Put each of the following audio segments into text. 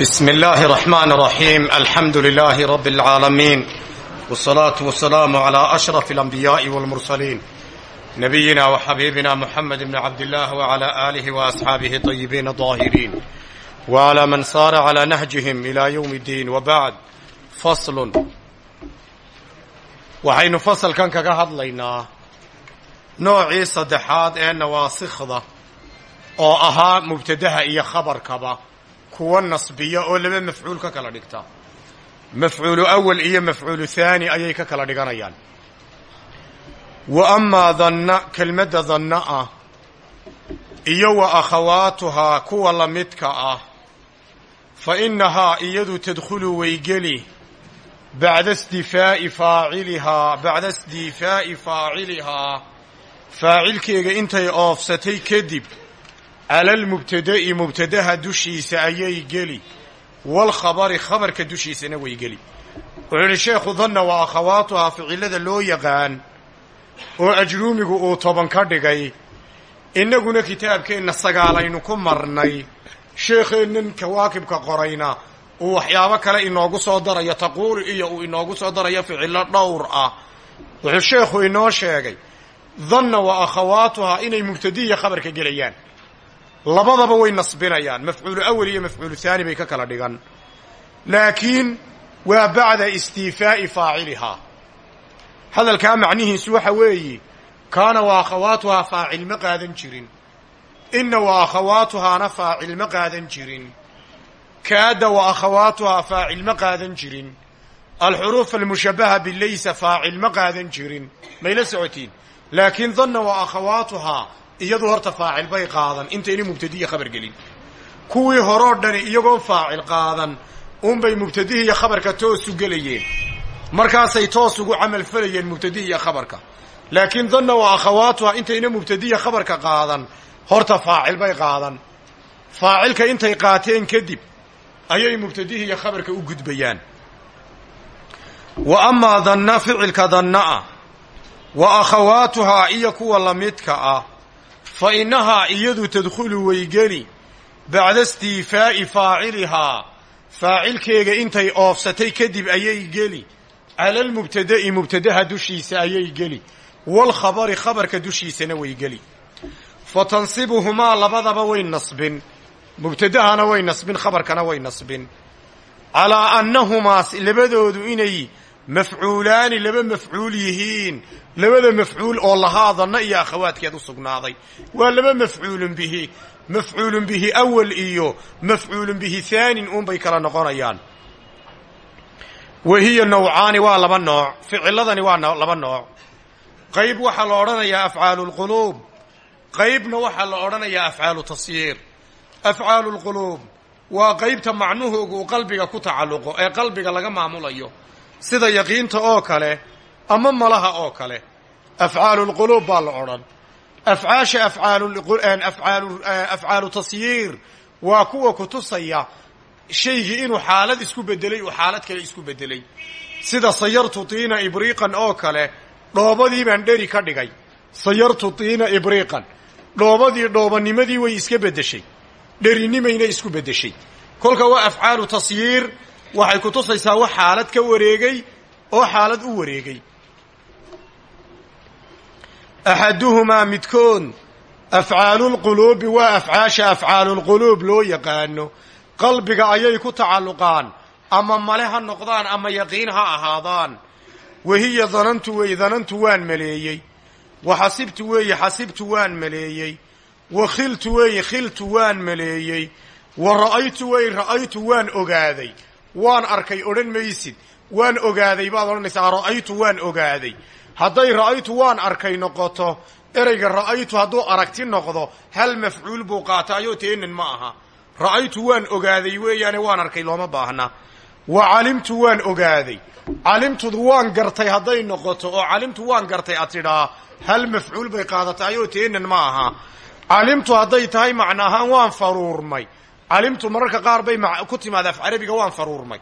بسم الله الرحمن الرحيم الحمد لله رب العالمين والصلاة والسلام على أشرف الأنبياء والمرسلين نبينا وحبيبنا محمد بن عبد الله وعلى آله وأصحابه طيبين الطاهرين وعلى من صار على نهجهم إلى يوم الدين وبعد فصل waxaynu fasalkan kaga hadlaynaa noocii saddexaad ee nawaasikda oo ahaa mubtadaha iyo khabarkaba kuwa nasbiya oo laba mafcuul ka kala dhigta. Mafcuulu awal iyo mafcuulu haani ayay ka kala dhiganayaan. Wa amaa danna kelmadda danna ah iyo wa akhawaatuhaa kuwa la midka ah fa innahaa iyadu tadkhulu waygeli bacda isdifaa'i faacilihaa bacda isdifaa'i faacilihaa faacilkeega intay oofsatay kadib calalmubtada'i mubtadaha dushiisa ayay geli. Walkhabari khabarka dushiisana way geli. Wuxuu yidhi sheekhu danna waa akhawaatuhaa ficilada loo yaqaan oo ajruumigu uu toban ka dhigay. Innaguna kitaabkeenna sagaalaynu ku marnay. Sheekheennan kawaakibka qorayna uu waxyaabo kale inoogu soo darayo taquuli iyo uu inoogu soo darayo ficillo dhowr ah. Wuxuu sheekhu inoo sheegay danna wa akhawaatuhaa inay mubtadiya khabarka gelayaan labadaba way nasbinayaan. Mafcuulu awal iyo mafcuulu haani bay ka kala dhigan. Laakiin waa bacda istiifaa'i faacilihaa hadalkaa macnihiisu waxa weeye kaana wa akhawaatuhaa faacil ma qaadan jirin. Inna wa akhawaatuhaana faacil ma qaadan jirin. Kaada wa akhawaatuhaa faacil ma qaadan jirin. Alxuruuf almushabaha bilaysa faacil ma qaadan jirin. Mayla socotiin. Laakiin danna wa akhawaatuhaa iyadu horta faacil bay qaadan. Intayna mubtadiya khabar gelin. Kuwii horoo dhani iyagoon faacil qaadan unbay mubtadihiiyo khabarka toosu gelayeen. Markaasay toos ugu camal falayeen mubtadihiiyo khabarka. Laakiin danna wa akhawaatuhaa intayna mubtadiya khabarka qaadan horta faacil bay qaadan. Faacilka intay qaateen kadib ayay mubtadihiiyo khabarka u gudbayaan. Wa amaa danna ficilka danna ah. Wa akhawaatuhaa iyo kuwa lamidka ah fa innahaa iyadu tadkhulu waygeli bacda istiifaa'i faacilihaa faacilkeega intay oofsatay kadib ayay geli cala almubtada'i mubtadaha dushiisa ayay geli waalkhabari khabarka dushiisana way geli fa tansibuhumaa labadaba way nasbin mubtadahana way nasbin khabarkana way nasbin calaa annahumaas labadoodu inay mafcuulaani laba mafcuul yihiin. Labada mafcuul oo lahaa danna iyo akhawaadkeed u sugnaaday. Waa laba mafcuulun bihi. Mafcuulun bihi awal iyo mafcuulun bihi haanin uunbay kala noqonayaan. Wa hiya nawcaani waa laba nooc. Ficiladani waa laba nooc. Qayb waxaa la odhanayaa afcaalu lquluub qaybna waxaa la odhanayaa afcaalu tasyiir afcaalu lquluub waa qaybta macnuhoogu uu qalbiga ku tacalluqo ee qalbiga laga maamulayo sida yaqiinta oo kale ama malaha oo kale. Afcaalu lquluub baa la odhan. Afcaasha afcaalu tasyiir waa kuwa kutusaya shaygii inuu xaalad isku bedelay uu xaalad kale isku bedelay sida sayartu tiina ibriiqan oo kale dhoobadii baan dheri ka dhigay. Sayartu tiina ibriiqan dhoobadii dhoobanimadii way iska beddeshay. Dherinimayna isku beddeshay. Kolka waa afcaalu tasyiir waxay kutusaysaa wax xaalad ka wareegay oo xaalad u wareegay. Axaduhumaa midkood afcaalulquluubi waa afcaasha afcaalulquluub loo yaqaano. Qalbiga ayay ku tacalluqaan ama male ha noqdaan ama yaqiin ha ahaadaan. Wahiya danantu wey danantu waan maleeyey. Wa xasibtu weeye xasibtu waan maleeyey. Wa khiltu weeye khiltu waan maleeyey. Wa ra'aytu wey ra'aytu waan ogaaday waan arkay odhan maysid. Waan ogaaday baad odhanaysaa ra'aytu waan ogaaday. Hadday ra'aytu waan arkay noqoto ereyga ra'aytu hadduu aragti noqdo hal mafcuul buu qaataayoo teenan ma aha. Ra'aytu waan ogaaday weeyaane waan arkay looma baahna. Wa calimtu waan ogaaday. Calimtudu waan gartay hadday noqoto oo calimtu waan gartay ad hal mafcuul bay qaadataayoo teenan ma aha. Calimtu hadday tahay macna ahaan waan faruurmay calimtu mararka qaar bay ku timaada af carabiga waan faruurmay.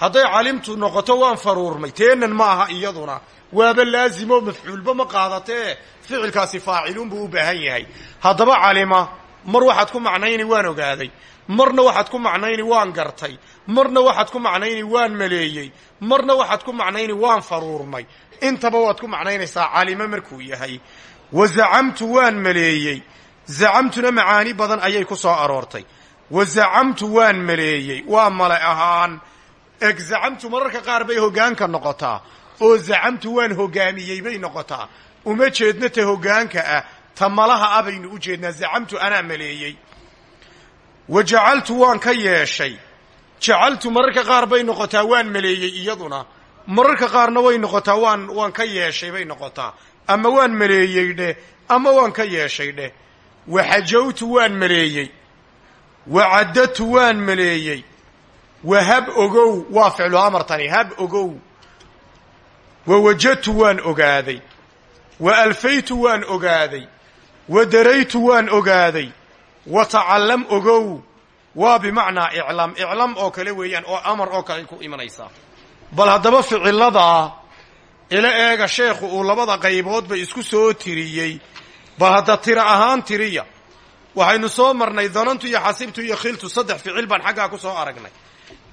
Hadday calimtu noqoto waan faruurmay. Teenan ma aha iyaduna. Waaba laazimo mafcuulba ma qaadatee. Ficilkaasi faaciluun buu u baahan yahay. Haddaba calima mar waxaad ku macnaynay waan ogaaday. Marna waxaad ku macnayni waan gartay. Marna waxaad ku macnayni waan maleeyey. Marna waxaad ku macnayni waan faruurmay. Intaba waad ku macnaynaysaa calimo markuu yahay. Wa zacamtu waan maleeyey. Zacamtuna macaani badan ayay ku soo aroortay wa zacamtu waan maleeyey waa male ahaan. Eg zacamtu mararka qaar bay hoggaanka noqotaa oo zacamtu waan hoggaamiyey bay noqotaa. Uma jeedna ta hoggaanka ah ta malaha ah baynu u jeednaa zacamtu anaa maleeyey. Wa jacaltu waan ka yeeshay. Jacaltu mararka qaar bay noqotaa waan maleeyey iyaduna. Mararka qaarna way noqotaa waan waan ka yeeshay bay noqotaa. Ama waan maleeyey dheh ama waan ka yeeshay dheh. Wa xajawtu waan maleeyey wa caddatu waan maleeyey. Wa hab ogow waa ficlu amartani hab ogow. Wa wajadtu waan ogaaday. Wa alfaytu waan ogaaday. Wa daraytu waan ogaaday. Wa tacallam ogow. Waa bimacnaa iclam. Iclam oo kale weeyaan oo amar oo kale ku imanaysaa bal haddaba ficiladaa ila eega sheekhu uu labada qayboodba isku soo tiriyey. Bal hadda tira ahaan tiriya waxaynu soo marnay danantu iyo xasibtu iyo khiltu saddex ficil baan xaggaa ku soo aragnay.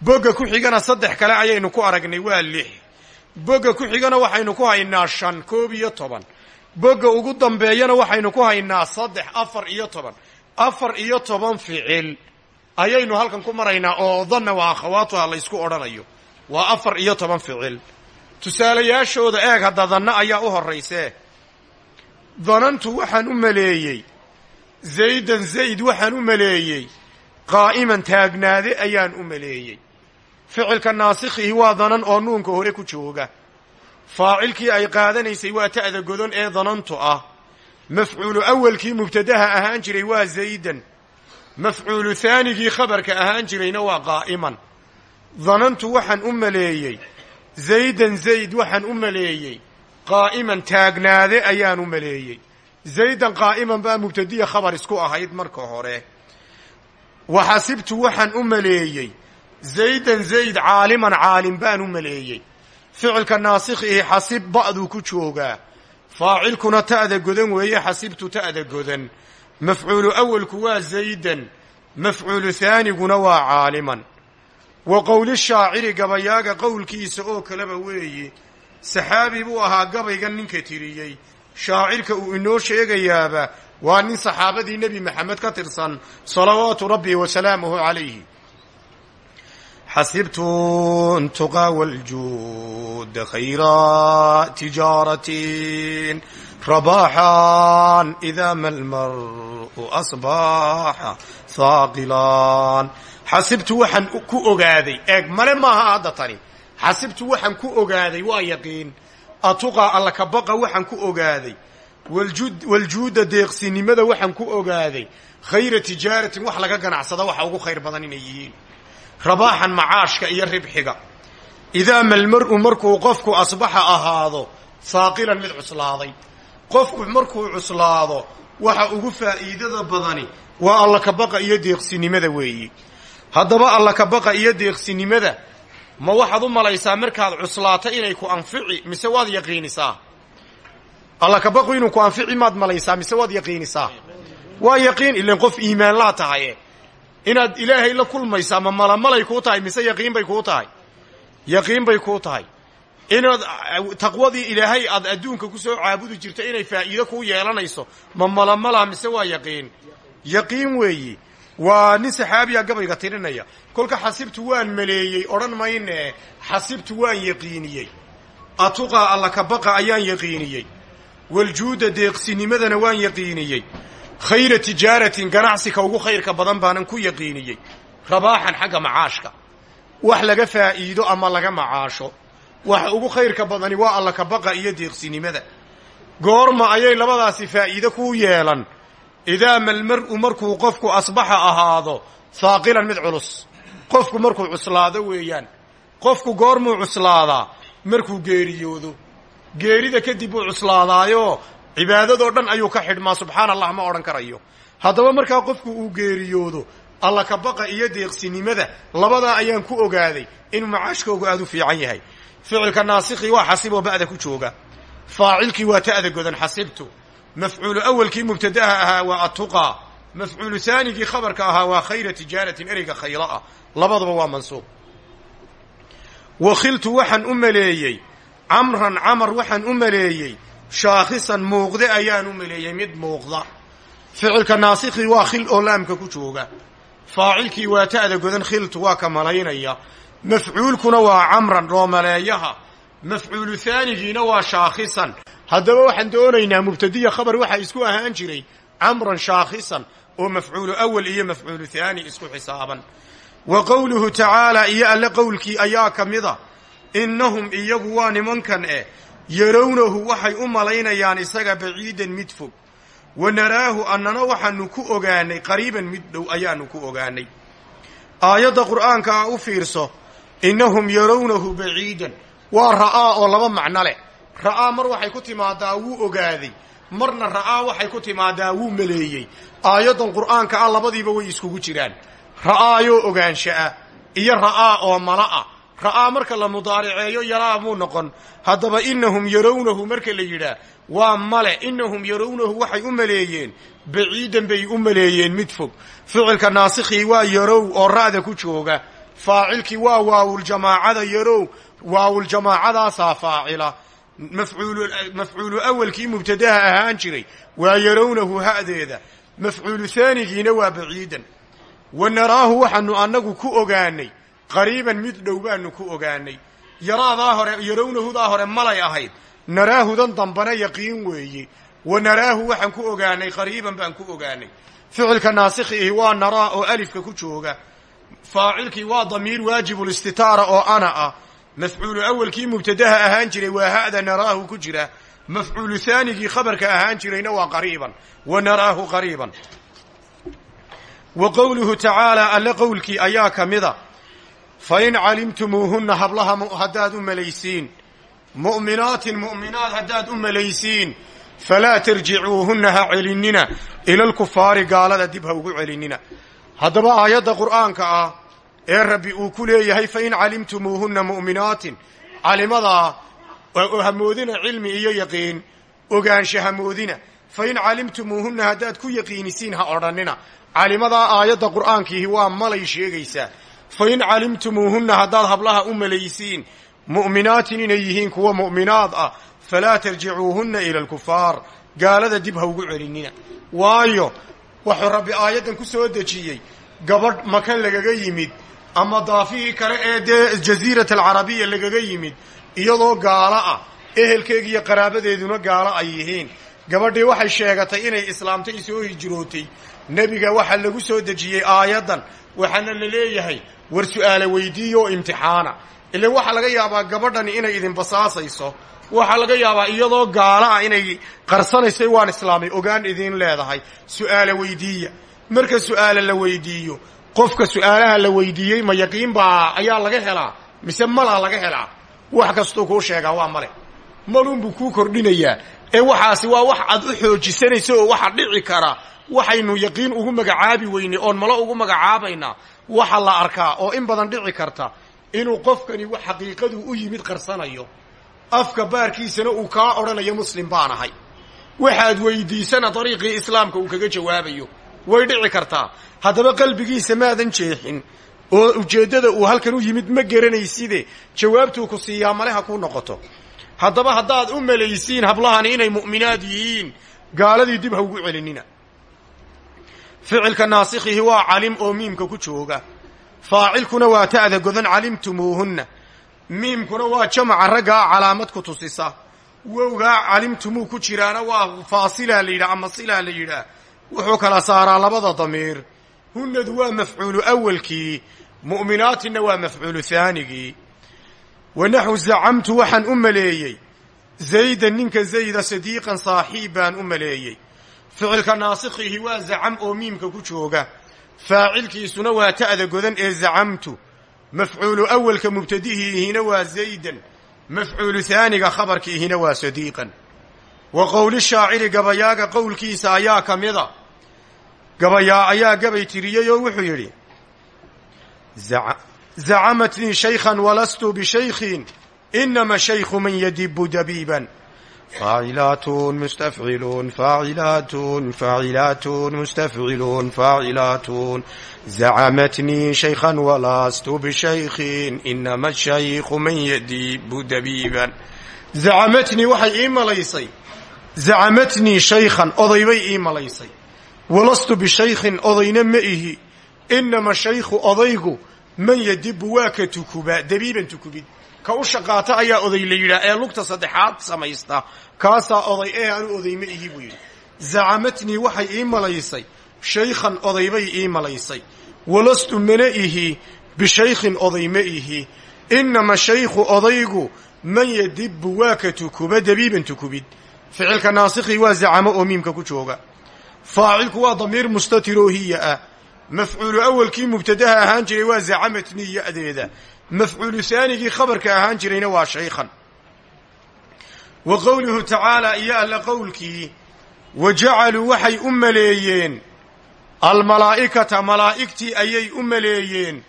Bogga ku xigana saddex kale ayaynu ku aragnay waa lix. Bogga ku xigana waxaynu ku haynaa shan koob iyo toban. Bogga ugu dambeeyana waxaynu ku haynaa saddex afar iyo toban. Afar iyo toban ficil. Ayaynu halkan ku maraynaa oo danna waa akhawaatuha la ysku odhanayo. Waa afar iyo toban ficil. Tusaalayaashooda eeg hadda danna ayaa u horraysee. Danantu waxaan u maleeyey zaydan zayd waxaan u maleeyey. Qaa'iman taagnaade ayaan u maleeyey. Ficilka naasikhihi waa danan oo nuunka hore ku jooga. Faacilkii ay qaadanaysay waa ta'da godon ee danantu ah. Mafcuulu awalkii mubtadaha ahaan jiray waa zaydan. Mafcuulu haanigii khabarka ahaan jirayna waa qaa'iman. Danantu waxaan u maleeyey. Zaydan zayd waxaan u maleeyey. Qaa'iman taagnaade ayaan u maleeyey zaydan qaa'iman baa mubtadiya khabar isku ahayd marka hore. Wa xasibtu waxaan u maleeyey. Zaydan zayd caaliman caalim baan u maleeyey. Ficilka naasikhihi xasib ba'duu ku joogaa faacilkuna ta'da godan weeye xasibtu ta'da godan. Mafcuulu awalku waa zaydan mafcuulu haaniguna waa caaliman. Wa qowli shaaciri gabayaaga qowlkiisa oo kaleba weeye saxaabi buu ahaa gabaygan ninka tiriyey shaacirka uu inoo sheegayaaba waa nin saxaabadii nebi maxamed ka tirsan salawaatu rabbi wa salaamuhu calayhi. Xasibtu ntuqa wljuud khayra tijaaratin rabaaxan ida ma lmar'u asbaxa haaqilan xasibtu waxaan ku ogaaday eeg male maaha hadda tani. Xasibtu waxaan ku ogaaday waa yaqiin atuqa alla ka baqa waxaan ku ogaaday. Waljuuda deeqsinimada waxaan ku ogaaday. Khayra tijaaratin wax laga ganacsada waxa ugu khayr badan inay yihiin. Rabaaxan macaashka iyo ribxiga. Idaa malmar'u markuu qofku asbaxa ahaado saaqilan mid cuslaaday. Qofku markuu cuslaado waxa ugu faa'iidada badani waa alla ka baqa iyo deeqsinimada weeyi. Haddaba alla ka baqa iyo deeqsinimada ma waxaad u malaysaa markaad cuslaato inay ku anfici mise waad yaqiinisaa? Alla ka baqu inuu ku anfici maad malaysaa mise waad yaqiinisaa? Waa yaqiin ilan qof iimaanlaa tahaye. Inaad ilaahay la kulmaysaa ma malamalay kuu tahay mise yaqiin bay kuu tahay? Yaqiin bay kuu tahay. Inaad taqwadii ilaahay aad adduunka ku soo caabudi jirta inay faa'iido kuu yeelanayso ma malamala mise waa yaqiin? Yaqiin weeyi. Waa nin saxaabiya gabayga tirinaya kolka xasibtu waan maleeyey odhan mayne xasibtu waan yaqiiniyey. Atuqaa alla ka ayaan yaqiiniyey. Waljuuda deeqsinimadana waan yaqiiniyey. Khayra tijaaratin ganacsika ugu khayrka badan baanan ku yaqiiniyey. Rabaaxan xagga macaashka. Wax laga faa'iido ama laga macaasho. Waxa ugu khayrka badani waa alla ka iyo deeqsinimada. Goorma ayay labadaasi faa'iide kuu yeelan. Idaa malmar'u markuu qofku asbaxa ahaado haaqilan mid culus qofku markuu cuslaado weeyaan. Qofku goormuu cuslaadaa markuu geeriyoodo. Geerida kadib buu cuslaadaayo. Cibaadadoo dhan ayuu ka xidhmaa subxaan allah ma odhan karayo. Haddaba markaa qofku uu geeriyoodo alla ka baqa iyo deeqsinimada labadaa ayaan ku ogaaday inuu macaashkoogu aad u fiican yahay. Ficilka naasikhi waa xasiboo ba'da ku jooga. Faacilkii waa ta'da godan xasibtu. Mafcuulu awalkii mubtadaha ahaa waa atuqaa mafcuulu haanigii khabarka ahaa waa khayra tijaaratin ereyga khayra ah labadaba waa mansuub wakhiltu waxaan u maleeyey camran camar waxaan u maleeyey shaakhisan muuqde ayaan u maleeyey mid muuqda ficilka naasikhi waa khil oo laamka ku jooga faacilkii waa ta'da godan khiltu waa ka malaynaya mafcuulkuna waa camran roomaleeyaha mafcuulu haanigiina waa shaakhisan haddaba waxaan doonaynaa mubtadiya khabar waxaa isku ahaan jiray camran shaakhisan oo mafcuulu awal iyo mafcuulu haani isku xisaaban. Wa qowluhu tacaala iyo alle qowlkii ayaa ka mida innahum iyagu waa nimankan eh yarownahu waxay u malaynayaan isaga baciidan mid fog. Wa naraahu annana waxaanu ku ogaanay qariiban mid dhow ayaanu ku ogaanay. Aayadda qur'aanka ah u fiirso innahum yarownahu baciidan waa ra'aa oo laba macno leh. Ra'aa mar waxay ku timaadaa wuu ogaaday marna ra'aa waxay ku timaadaa wuu maleeyey. Aayaddan qur'aanka ah labadiiba way iskugu jiraan. Ra'aayoo ogaansha'a iyo ra'aa oo mala'a. Ra'aa marka la mudaariceeyo yaraa muu noqon. Haddaba innahum yarownahu marka la yidhaah waa male. Innahum yarownahu waxay u maleeyeen. Baciidan bay u maleeyeen mid fog. Ficilka naasikhii waa yarow oo ra'da ku jooga. Faacilkii waa waawuljamaacada yarow. Waawuljamaacadaasaa faacila mafcuulu awalkii mubtadaha ahaan jiray waa yarownahu ha'deeda mafcuulu haanigiina waa baciidan wa naraahu waxaanu annagu ku ogaanay qariiban mid dhow baanu ku ogaanay yaraadaa hore yarownahudaa hore malay ahayd naraahudan dambana yaqiin weeye wa naraahu waxaan ku ogaanay qariiban baan ku ogaanay ficilka naasikhiihi waa naraa oo alifka ku jooga faacilkii waa damiir waajibulistitaara oo ana ah mafcuulu awalkii mubtadaha ahaan jiray waa ha'da naraahu ku jira mafcuulu haanigii khabarka ahaan jirayna waa qariiban wa naraahu qariiban wa qowluhu tacaalaa alle qowlkii ayaa ka mida fa in calimtumuuhunna hablaha haddaad u malaysiin mu'minaatin mu'minaad haddaad u malaysiin falaa tarjicuuhunna ha celinina ila alkufaari gaalada dib ha ugu celinina haddaba aayadda qur'aanka ah ee rabbi uu ku leeyahay fa in calimtumuuhunna mu'minaatin. Calimadaa hamoodina cilmi iyo yaqiin ogaansha fa in calimtumuuhunna haddaad ku yaqiinisiin ha odhannina. Calimadaa aayadda qur'aankiihi waa malay sheegaysaa. Fa in calimtumuuhunna haddaad hablaha u malaysiin mu'minaatin inay yihiin kuwa mu'minaad ah falaa tarjicuuhunna ila alkufaar. Gaalada dib ha ugu celinina waayo wuxuu rabbi aayaddan ku soo dejiyey. Gabadh maka lagaga yimid ama daafihii kale ee dee jasiirat alcarabiya lagaga yimid iyadoo gaalo ah ehelkeegi iyo qaraabadeeduna gaalo ay yihiin. Gabadhii waxay sheegatay inay islaamtay soo hijrootay. Nebiga waxaa lagu soo dejiyey aayaddan waxaana la leeyahay war su'aala weydiiya oo imtixaana. Ile waxaa laga yaabaa gabadhani inay idin basaasayso. Waxaa laga yaabaa iyadoo gaalo ah inay qarsanaysay waan islaamay ogaan idiin leedahay su'aala weydiiya. Marka su'aala la weydiiyo qofka su'aalaha la weydiiyey ma yaqiin baa ayaa laga helaa. Mise malaa laga helaa. Wax kastuu kuu sheegaa waa male malunbuu kuu kordhinayaa. Ee waxaasi waa wax aad u xoojisanayso oo waxa dhici kara. Waxaynu yaqiin ugu magacaabi weynay oon malo ugu magacaabaynaa waxa la arkaa oo in badan dhici karta. Inuu qofkani xaqiiqaduu u yimid qarsanayo. Afka baarkiisana uu kaa odhanayo muslim baan ahay. Waxaad weydiisana dariiqii islaamka uu kaga jawaabayo way dhici kartaa haddaba qalbigiisa maadan jeexin oo ujeeddada uu halkan u yimid ma garanayside jawaabtuu ku siiyaa male ha kuu noqoto. Haddaba haddaad u malaysiin hablahani inay mu'minaad yihiin gaaladii dib ha ugu celinina. Ficilka naasikhihi waa calim oo miimka ku jooga. Faacilkuna waa ta'da godan calimtumuuhunna. Miimkuna waa jamaca raggaa calaamad ku tusisa. Wowgaa calimtumuu ku jiraana waa faasilaa la yidhah ama silaa la yidhaah wuxuu kala saaraa labada damiir. Hunnadu waa mafcuulu awalkii mu'minaatinna waa mafcuulu haanigii wa naxwu zacamtu waxaan u maleeyey. Zaydan ninka zayda sadiiqan saaxiib baan u maleeyey. Ficilka naasikhihi waa zacam oo miimka ku jooga. Faacilkiisuna waa ta'da godan ee zacamtu. Mafcuulu awalka mubtadihiihina waa zaydan. Mafcuulu haaniga khabarkiihina waa sadiiqan. Wa qowli shaaciri gabayaaga qowlkiisa ayaa ka mida gabayaa ayaa gabay tiriyey oo wuxuu yidhi zacamatnii shaykhan walastu bishaykhin inama shaykhu man yadibu dabiiban. Faacilaatun mustafciluun faacilaatun faacilaatun mustafciluun faacilaatun zacamatnii shaykhan walaastu bishaykhin inama shaykhu man yadiibu dabiiban. Zacamatnii waxay ii malaysay. Shaykhan odaybay ii malaysay walastu bishaykhin odayna ma ihi. Inama shaykhu odaygu man yadibu waa ka tukubaa dabiiban tukubid. Ka u shaqaata ayaa oday la ee lugta saddexaad samaysta kaasaa oday ee anu oday ma ihi buu yidhi. Zacamatnii waxay ii malaysay. Shaykhan odaybay ii malaysay. Walastu mana ihi bishaykhin oday ma ihi. Inama shaykhu odaygu man yadibu waa ka tukuba dabiiban tukubid. Ficilka naasikhi waa zacamo oo miimka ku jooga faacilku waa damiir mustatiroo hiya ah. Mafcuulu awalkii mubtadaha ahaan jiray waa zacamatni ya-deeda. Mafcuulu haanigii khabarka ahaan jirayna waa shaykhan. Wa qowluhu tacaala iyo alla qowlkii wa jacaluu waxay u maleeyeen almalaa'ikata malaa'igtii ayay u maleeyeen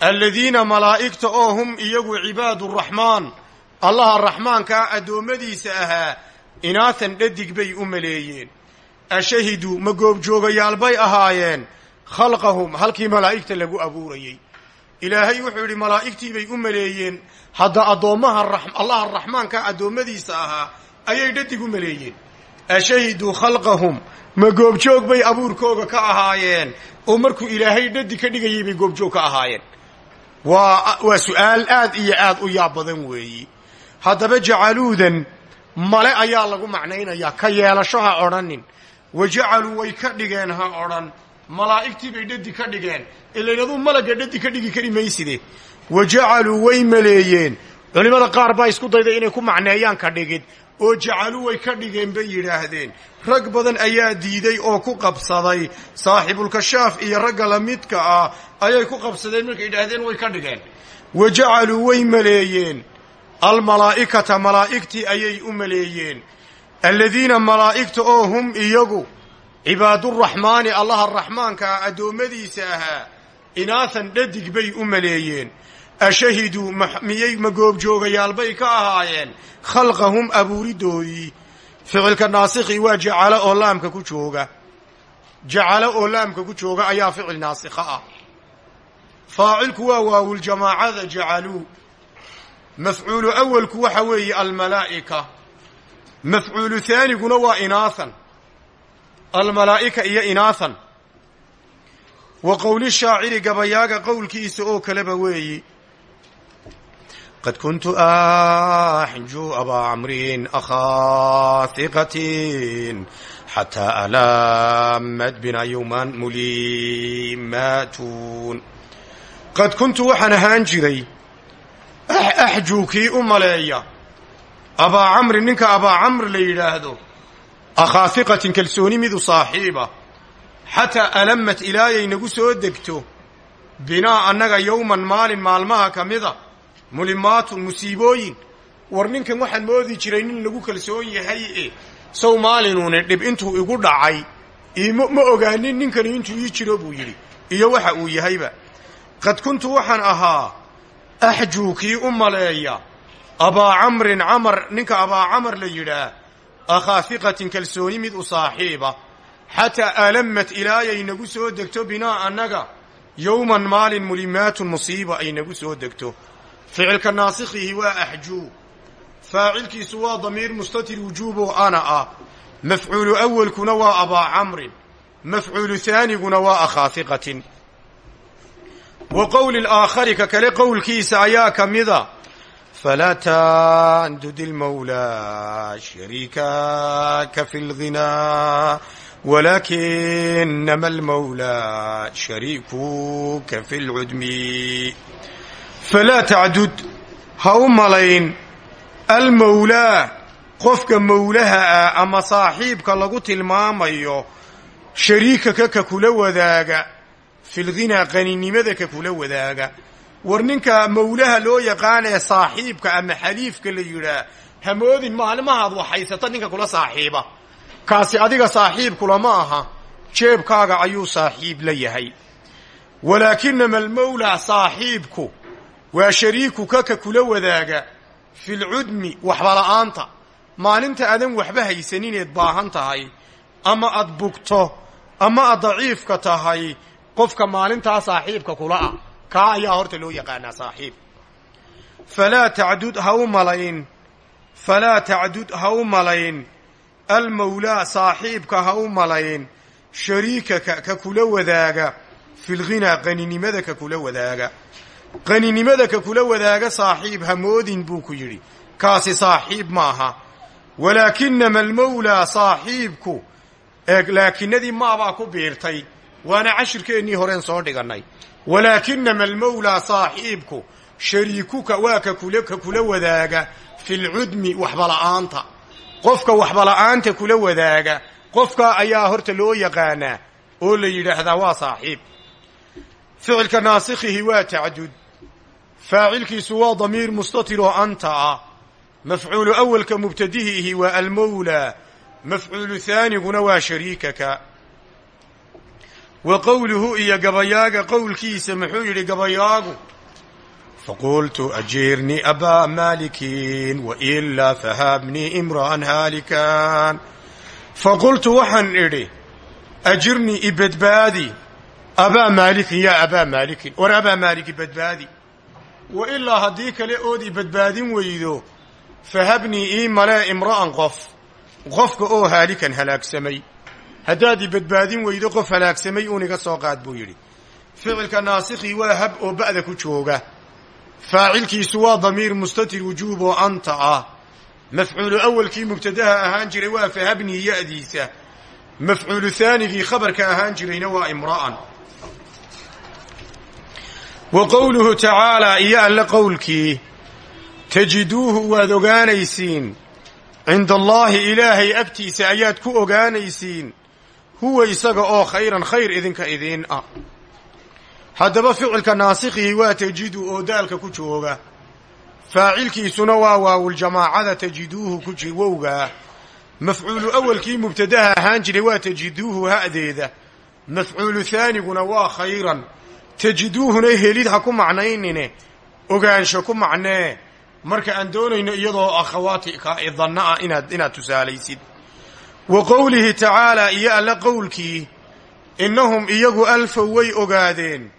aladiina malaa'igta oo hum iyagu cibaaduraxmaan allaha raxmaankaa addoommadiisa ahaa inaatan dhadig bay u maleeyeen ashahiduu ma goobjoogayaal bay ahaayeen. Khalqahum halkii malaa'igta lagu abuurayey. Ilaahay wuxuu yidhi malaa'igtii bay u maleeyeen. Hadda addoommaha allaha raxmaanka addoommadiisa ahaa ayay dhadig u maleeyeen. Ashahiduu khalqahum ma goobjoog bay abuurkooga ka ahaayeen. Oo markuu ilaahay dhadig ka dhigayay bay goobjoog ka ahaayeen. Waa waa su'aal aad iyo aad u yaab badan weeyi. Haddaba jacaluudan male ayaa lagu macnaynayaa ka yeelasho ha odhanin wa jacaluu way ka dhigeen ha odhan malaa'igtii bay dhadi ka dhigeen ilayn aduu malagga dhadi ka dhigi kari mayside wa jacaluu way maleeyeen culimmada qaar baa isku dayday inay ku macneeyaan ka dhigid oo jacaluu way ka dhigeen bay yidhaahdeen rag badan ayaa diiday oo ku qabsaday saaxibulkashaaf iyo ragga la midka ah ayay ku qabsadeen markay yidhaahdeen way ka dhigeen wa way maleeyeen almalaa'ikata malaa'igtii ayay u maleeyeen aladiina malaa'igta oo hum iyagu cibaaduraxmaani allaha raxmaankaa addoommadiisa ahaa inaahan dhadig bay u maleeyeen. Ashahiduu miyay ma goobjoogayaal bay ka ahaayeen. Khalqahum abuuridoodii ficilka naasikhi waa jacalo oo laamka ku jooga. Jacalo oo laamka ku jooga ayaa ficil naasikha ah. Faacilku waa waawuljamaacada jacaluu. Mafcuulu awalku waxa weeye almalaa'ika mafcuulu haaniguna waa inaahan almalaa'ika iyo inaahan wa qowli shaaciri gabayaaga qowlkiisa oo kaleba weeyi qad kuntu axju abaa camrin akhaa hiqatin xataa alaamad bina yowman mulimaatun qad kuntu waxaan ahaan jiray axjuu kii u maleeya abaa camrin ninka abaa camr la yidhaahdo akhaa hiqatin kalsooni midu saaxiiba. Xataa alamat ilaayay nagu soo degto binaa annaga yowman maalin maalmaha ka mida mulimaatun musiibooyin. War ninkan waxaan moodi jiray nin lagu kalsoon yahay e sow maalinuune dhib intuu igu dhacay ma ogaanin ninkani intuu ii jiro buu yidhi iyo waxa uu yahayba qad kuntu waxaan ahaa axjuu kii u maleeya abaa camrin camar ninka abaa camar la yidhaah akhaa hiqatin kalsooni mid u saaxiiba. Xataa alamat ilaayay nagu soo degto binaa annaga. Yowman maalin mulimaatun musiiba ay nagu soo degto. Ficilka naasikhihi waa axjuu faacilkiisu waa damiir mustatir wujuuboo ana ah. Mafcuulu awalkuna waa abaa camrin mafcuulu haaniguna waa akhaa hiqatin wa qowli laakhari ka kale qowlkiisa ayaa ka mida falaa tandud ilmawlaa shariikaka fi lghinaa walakinama almawlaa shariikuka fi lcudmi falaa tacdud ha u malayn almawlaa qofka mawlaha ah ama saaxiibka lagu tilmaamayo shariikaka ka kula wadaaga filghinaa qaninimada ka kula wadaaga war ninka mawlaha loo yaqaan ee saaxiibka ama xaliifka la yidhaah hamoodin maalmahaad waxhaysata ninka kula saaxiiba. Kaasi adiga saaxiibkulama aha jeebkaaga ayuu saaxiib la yahay. Walaakinama almawlaa saaxiibku waa shariikuka ka kula wadaaga filcudmi waxbala'aanta maalinta aadan waxba haysanineed baahan tahay ama aad bugto ama aad daciifka tahay qofka maalintaa saaxiibka kula ah kaa ayaa horta loo yaqaanaa saaxiib. Falaa tacdud ha u malayn. Falaa tacdud ha u malayn. Almawlaa saaxiibka ha u malayn. Shariikaka ka kula wadaaga. Filghinaa qaninimada ka kula wadaaga. Qaninimada ka kula wadaaga saaxiib hamoodin buu ku yidhi. Kaasi saaxiib ma aha. Walaakinama almawlaa saaxiibku eeg laakinadii maabaa ku biirtay. Waana cashirkeennii horeen soo dhigannay walaakinama almawlaa saaxiibku shariikuka waa ka kula wadaaga filcudmi waxbala'aanta qofka waxbala'aanta kula wadaaga qofka ayaa horta loo yaqaanaa oo la yidhaahdaa waa saaxiib ficilka naasikhihi waa tacdud faacilkiisu waa damiir mustatir oo anta ah mafcuulu awalka mubtadihiihi waa almawlaa mafcuulu haaniguna waa shariikaka wa qowluhu iyo gabayaaga qowlkiisa muxuu yidhi gabayaagu. Faqultu ajiirnii abaa maalikin wailaa fahaabnii imra'an haalikan. Faqultu waxaan idhi ajirnii ibadbaadi abaa maalikin yaa abaa maalikin war abaa maaliki badbaadi. Wa ilaa haddii kale ood i badbaadin weydo fahabnii ii malee imra'an qof. Qofka oo haalikan halaagsamay haddaad i badbaadin weydo qof halaagsamay uun iga soo qaad buu yidhi. Ficilka naasikhii waa hab oo ba'da ku jooga. Faacilkiisu waa damiir mustatir wujuub oo anta ah. Mafcuulu awalkii mubtadaha ahaan jiray waa fahabnii ya'diisa. Mafcuulu haanigii khabarka ahaan jirayna waa imra'an. Wa qowluhu tacaalaa iyo alle qowlkii tajiduuhu waad ogaanaysiin. Cinda allaahi ilaahay agtiisa ayaad ku ogaanaysiin huwa isaga oo khayran khayr idinka idiin ah. Haddaba ficilka naasikhihi waa tajidu oo daalka ku jooga. Faacilkiisuna waa waawuljamaacada tajiduuhu ku wowgaa mafcuulu awalkii mubtadaha ahaan jiray waa tajiduuhu ha'deeda. Mafcuulu haaniguna waa khayran. Tajiduuhuna helid ha ku macnaynine ogaansho ku macnee. Marka aan doonayno iyadoo akhawaati kaa'idanna ah inaad inaad tusaalaysid wa qowlihi tacaalaa iyo alle qowlkii innahum iyagu alfow way ogaadeen.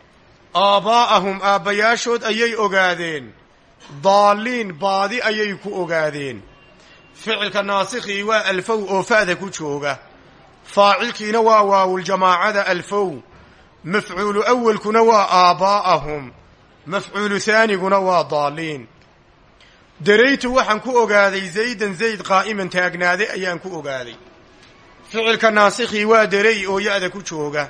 Aabbaa'ahum aabbayaashood ayay ogaadeen. Daalliin baadi ayay ku ogaadeen. Ficilka naasikhii waa alfow oo fa'da ku jooga. Faacilkiina waa waawuljamaacada alfow mafcuulu awalkuna waa aabbaa'ahum mafcuulu haaniguna waa daalliin. Daraytu waxaan ku ogaaday zaydan zayd qaa'iman taagnaaday ayaan ku ogaaday ficilka naasikhii waa daray oo ya'da ku jooga.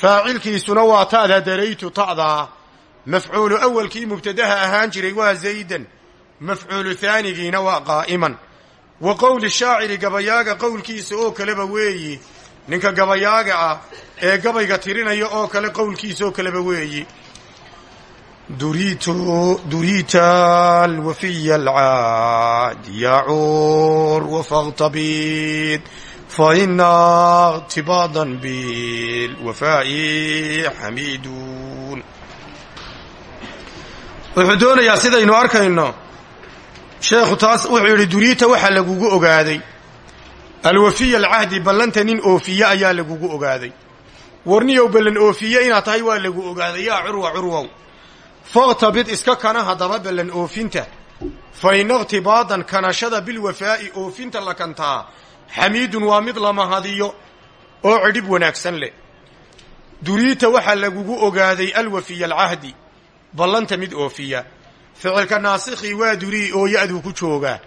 Faacilkiisuna waa ta'da daraytu ta'daa mafcuulu awalkii mubtadaha ahaan jiray waa zaydan. Mafcuulu haanigiina waa qaa'iman. Wa qowli shaaciri gabayaaga qowlkiisa oo kaleba weeyi. Ninka gabayaaga ah ee gabayga tirinaya oo kale qowlkiisa oo kaleba weeyi. Durita alwafiya alcaadi yacuur wafaqtabid faina اqtibaadan bilwafaa'i xamiiduun wuxuu doonayaa sidaynu arkayno sheekhu taas wuxuu yidhi duriita waxaa lagugu ogaaday alwafiya alcahdi ballanta nin oofiye ayaa lagugu ogaaday warniyow ballan oofiye inaad tahay waa lagu ogaaday yaa curwa curwow fakhtabid iska kana haddaba ballan oofinta fa ina iqtibaadan kanashada bilwafaa'i oofinta la kantaa xamiidun waa mid la mahadiyo oo cidhib wanaagsan leh. Duriita waxaa lagugu ogaaday alwafiya alcahdi ballanta mid oofiya. Ficilka naasikhii waa durii oo ya-duu ku joogaa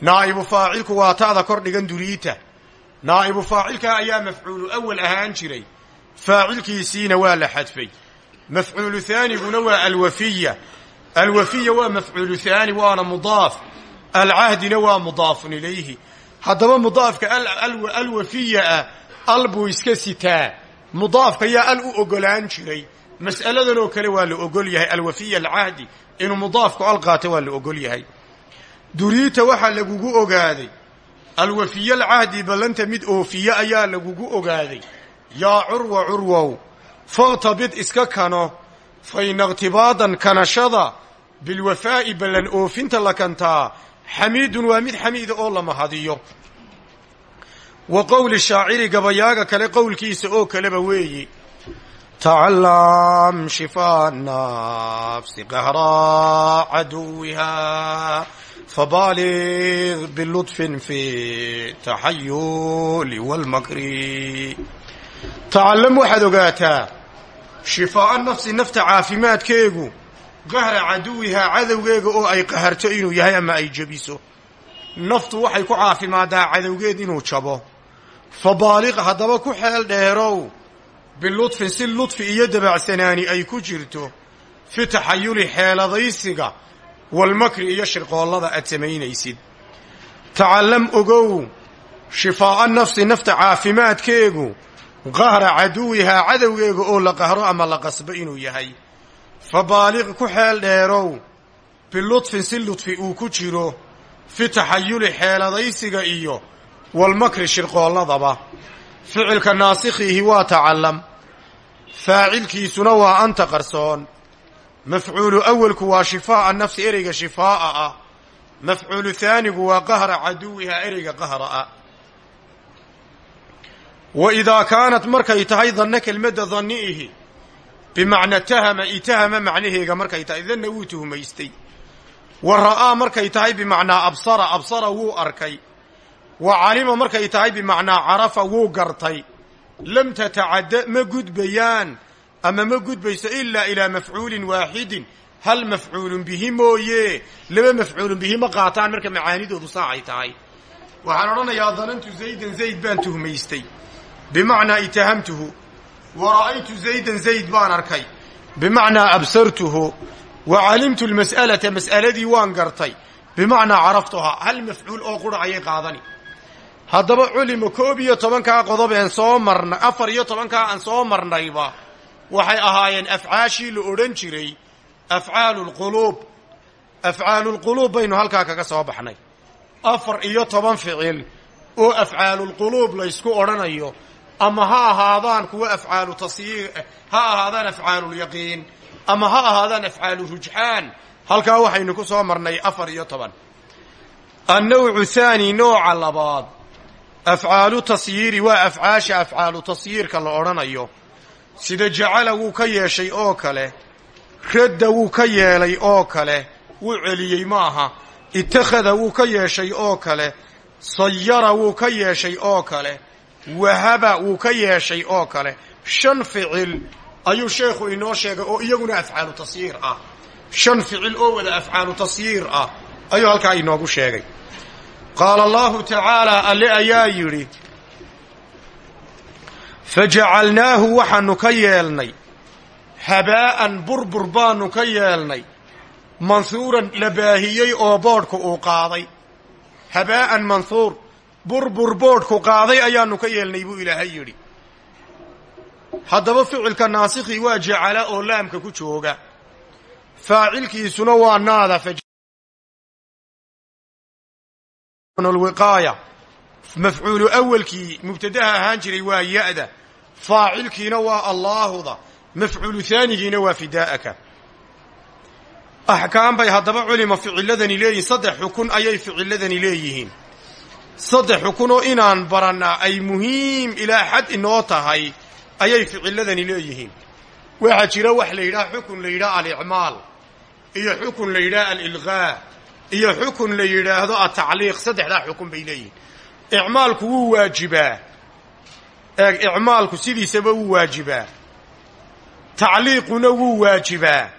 naa'ibu faacilku waa ta'da kor dhigan duriita. Naa'ibu faacilkaa ayaa mafcuulu awal ahaan jiray. Faacilkiisiina waa la xadfay. Mafcuulu haaniguna waa alwafiya. Alwafiya waa mafcuulu haani waana mudaaf. Alcahdina waa mudaafun ilayhi haddaba mudaafka alwafiya ah al buu iska sitaa. Mudaafka yaa al u ogolaan jiray. Mas'aladan oo kale waa la ogol yahay alwafiya alcahdi inuu mudaafku al qaato waa la ogol yahay. Duriita waxaa lagugu ogaaday. Alwafiye alcahdi ballanta mid oofiye ayaa lagugu ogaaday. Yaa curwa curwow fakhtabid iska kano. Fa ina iqtibaadan kanashada bilwafaa'i ballan oofinta la kantaa xamiidun waa mid xamiida oo la mahadiyo wa qowli shaaciri gabayaaga kale qowlkiisa oo kaleba weeyi. Tacalam shifaa nafsi qahraa caduwiha fabaaliq bilutfin fi taxayuli walmakri tacalam waxaad ogaataa shifaa'a nafsi nafta caafimaadkeegu qahra caduwihaa cadowgeega oo ay qaharto inuu yahay ama ay jebiso. Naftu waxay ku caafimaadaa cadowgeed inuu jabo. Fabaaliq haddaba ku xeel dheerow. Bilutfin si ludfi iyo dabacsanaani ay ku jirto. Fi taxayuli xeeladaysiga walmakri iyo shirqoollada aad samaynaysid. Tacallam ogow shifaa'a nafsi nafta caafimaadkeegu qahra caduwihaa cadowgeega oo la qahro ama la qasbo inuu yahay fabaaliq ku xeel dheerow. Bilutfin si ludfi uu ku jiro. Fi taxayuli xeeladaysiga iyo walmakri shirqoolladaba ficilka naasikhiihi waa tacallam. Faacilkiisuna waa anta qarsoon. Mafcuulu awelku waa shifaa'a nafsi ereyga shifaa'a ah. Mafcuulu haanigu waa qahra caduwihaa ereyga qahra ah. Wa idaa kaanat markay tahay danno kelmadda danni'ihi bimacna tahama itahama macnaheega markay tahay danna wuu tuhmaystay. Wa ra'aa markay tahay bimacnaa absara absara wuu arkay. Wa calima markay tahay bimacnaa carafa wuu gartay. Lam tatacadda ma gudbayaan ama ma gudbayso ilaa ilaa mafcuulin waaxidin hal mafcuulun bihi mooye laba mafcuulun bihi ma qaataan marka macaanidoodu saacay tahay. Waxaan odhanayaa danantu zaydan zayd baan tuhmaystay. Bimacnaa itahamtuhu wa ra'aytu zaydan zayd baan arkay bimacnaa absartuhu wa calimtu lmas'alata mas'aladii waan gartay bimacnaa caraftuhaa hal mafcuul oo qura ayay qaadani haddaba culima koob iyo tobankaa qodob een soo marnay afar iyo tobankaa aan soo marnayba waxay ahaayeen afcaashii la odhan jiray afcaalu lquluub afcaalulquluub baynu halkaa kaga soo baxnay afar iyo toban ficil oo afcaalulquluub laysku odhanayo ama ha ahaadaan kuwa afcaalu tasyiir ha ahaadaan afcaalulyaqiin ama ha ahaadaan afcaalu rujxaan. Halkaa waxaynu ku soo marnay afar iyo toban. Annawcu thaani nooca labaad. Afcaalu tasyiiri waa afcaasha afcaalu tasyiirka la odhanayo. Sida jacala wuu ka yeeshay oo kale radda wuu ka yeelay oo kale wuu celiyey maaha. Itakhada wuu ka yeeshay oo kale sayara wuu ka yeeshay oo kale wahaba wuu ka yeeshay oo kale. Shan ficil ayuu sheekhu inoo sheegay oo iyaguna afcaalu tasyiir ah. Shan ficil oo wada afcaalu tasyiir ah ayuu halkaa inoogu sheegay. Qaala allahu tacaala alle ayaa yidhi fajacalnaahu waxaanu ka yeelnay. Habaa'an burbur baanu ka yeelnay. Manhuuran la baahiyey oo boodhku uu qaaday. Habaa'an manhuur burbur boodhku qaaday ayaanu ka yeelnay buu ilaahay yidhi. Haddaba ficilka naasikhii waa jacala oo laamka ku jooga. Faacilkiisuna waa naada wiqaaya mafcuulu awelkii mubtadaha ahaan jiray waa ya'da. Faacilkiina waa allaahuda mafcuulu haanigiina waa fidaa'aka. Axkaam bay haddaba culima ficiladani leeyihiin saddex xukun ayay ficiladani leeyihiin saddex xukunoo inaan barannaa ay muhiim ilaa xad inoo tahay ayay ficiladani leeyihiin. Waxaa jira wax la yidhaha xukun la yidhaha alicmaal iyo xukun la yidhaha alilqaa iyo xukun la yidhaahdo atacliiq saddexdaa xukun bay leeyihiin. Icmaalku wuu waajibaa. Eeg icmaalku sidiisaba wuu waajibaa. Tacliiquna wuu waajibaa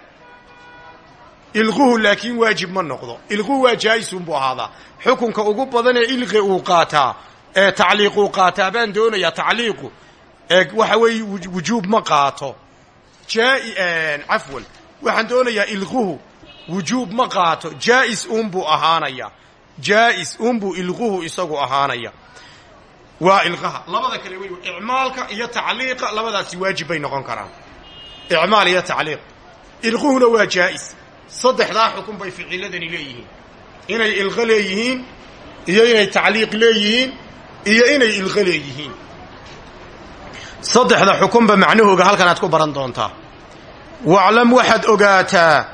ilquhu laakiin waajib ma noqdo. Ilquhu waa jaa'isunbuu ahaadaa. Xukunka ugu badan ee ilqi uu qaataa ee tacliiquu qaataa baan doonayaa tacliiqu waxa weeye wujuub ma qaato. Cafwan waxaan doonayaa ilquhu wujuub ma qaato. Jaa'is uunbuu ahaanaya. Jaa'is uunbuu ilquhu isagu ahaanaya. Waa ilqaha. Labada kale wey icmaalka iyo tacliiqa labadaasi waajib bay noqon karaan. Icmaal iyo tacliiq. Ilquhuna waa jaa'is saddexdaa xukun bay ficiladani leeyihiin. Inay ilqo leeyihiin iyo inay tacliiq leeyihiin iyo inay ilqo leeyihiin. Saddexda xukunba macnahooga halkan aad ku baran doontaa. Waclam waxaad ogaataa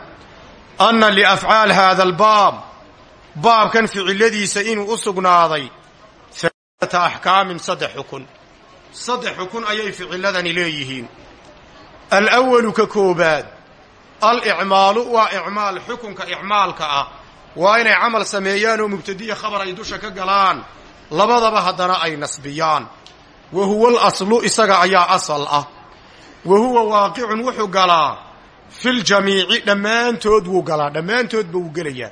anna liafcaal haada albaab baabkan ficiladiisa inuu u sugnaaday alaaata axkaamin saddex xukun. Saddex xukun ayay ficiladani leeyihiin. Alwalu ka koobaad alicmaalu waa icmaal xukunka icmaalka ah. Waa inay camal sameeyaan oo mubtadiya khabar ay dusha ka galaan. Labadaba haddana ay nasbiyaan. Wa huwa alaslu isaga ayaa asal ah. Wa huwa waaqicun wuxuu galaa. Filjamiici dhammaantood wuu galaa. Dhammaantoodba wuu gelayaa.